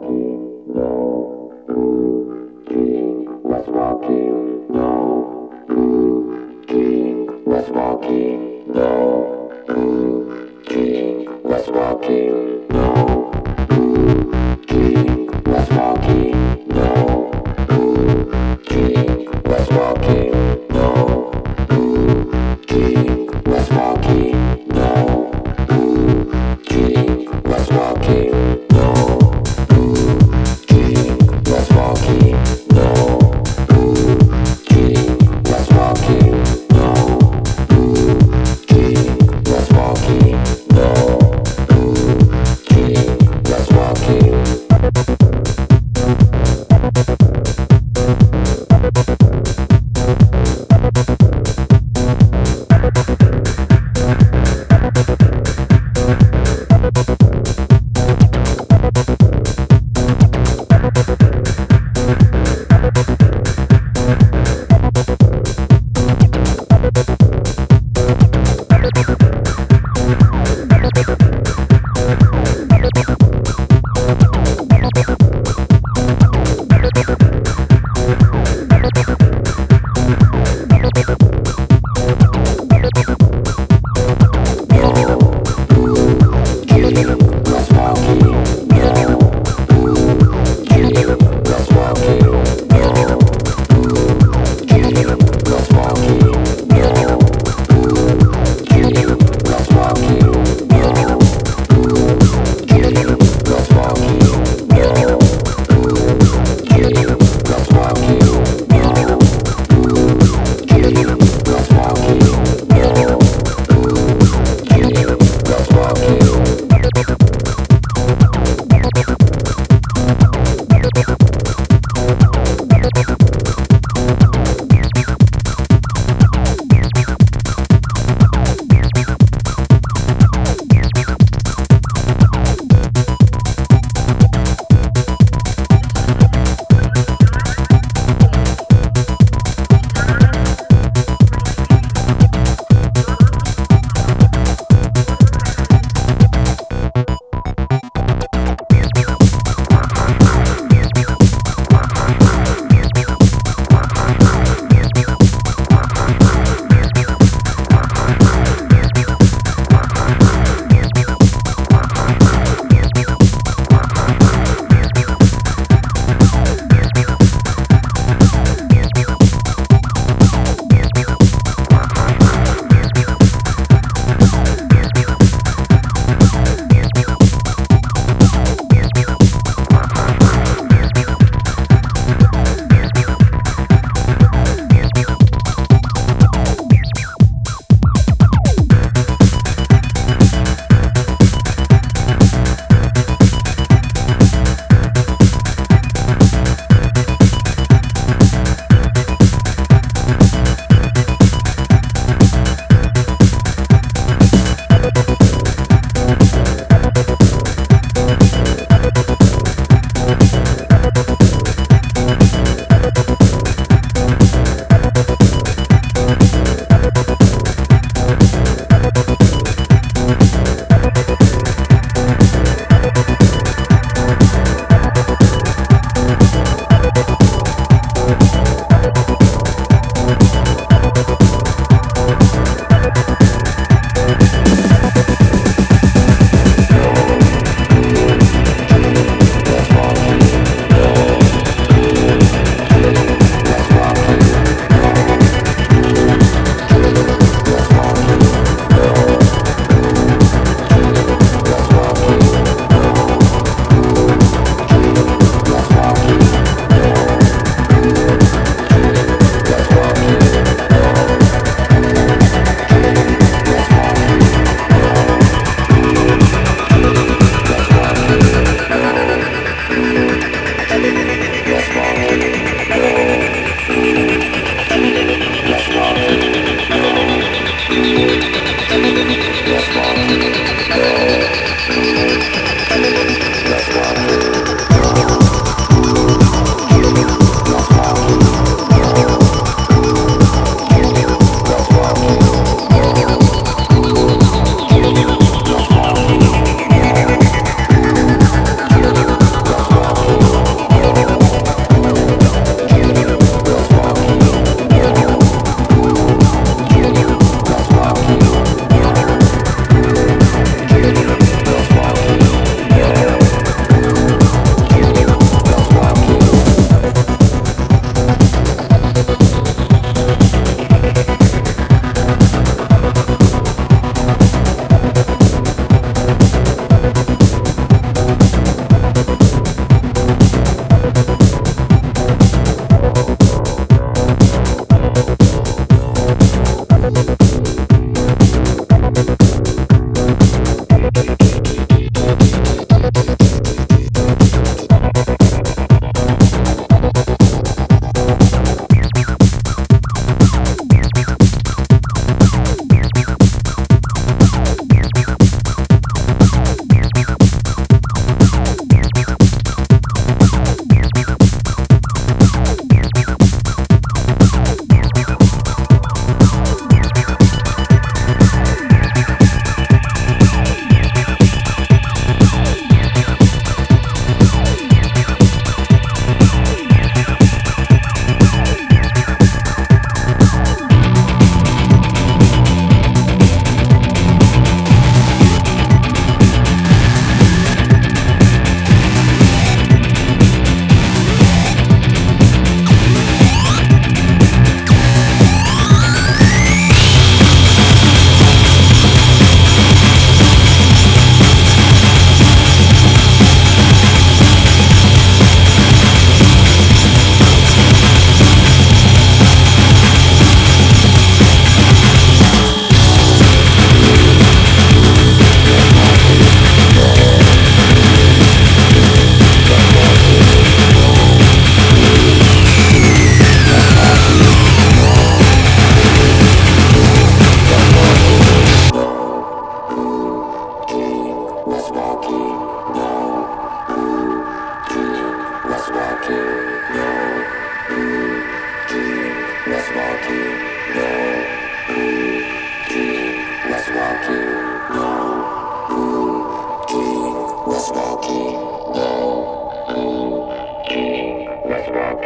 walking, no blue king was walking, no blue king was walking, no. Thank you. Let's walk